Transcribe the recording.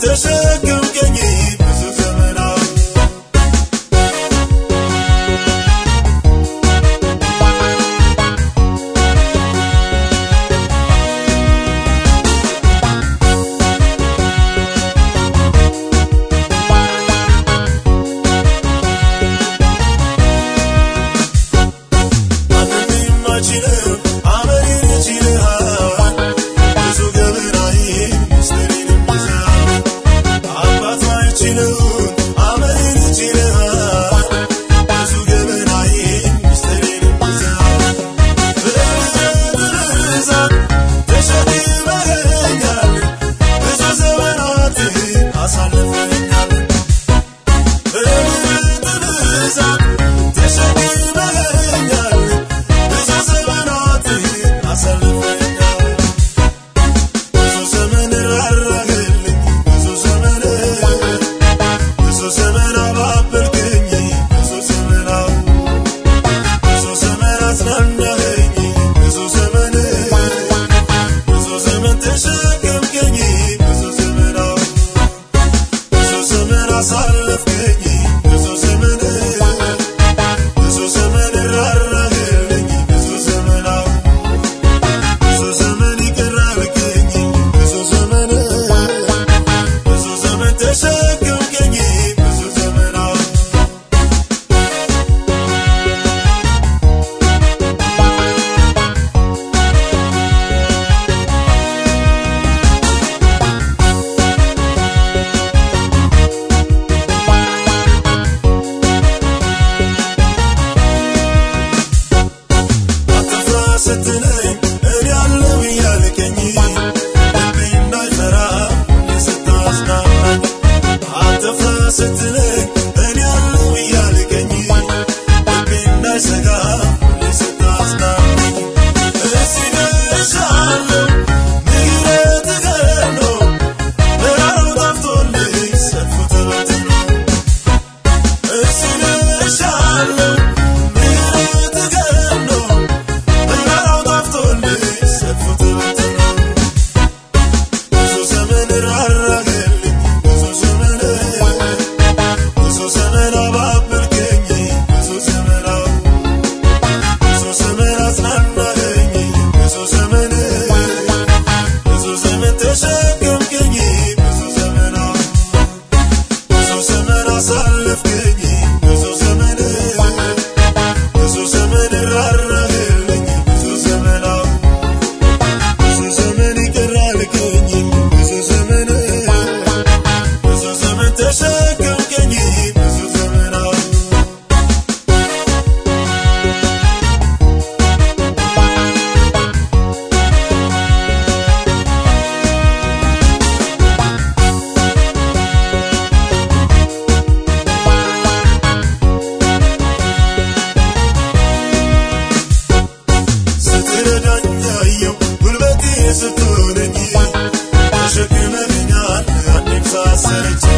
deixa que eu sitting in because it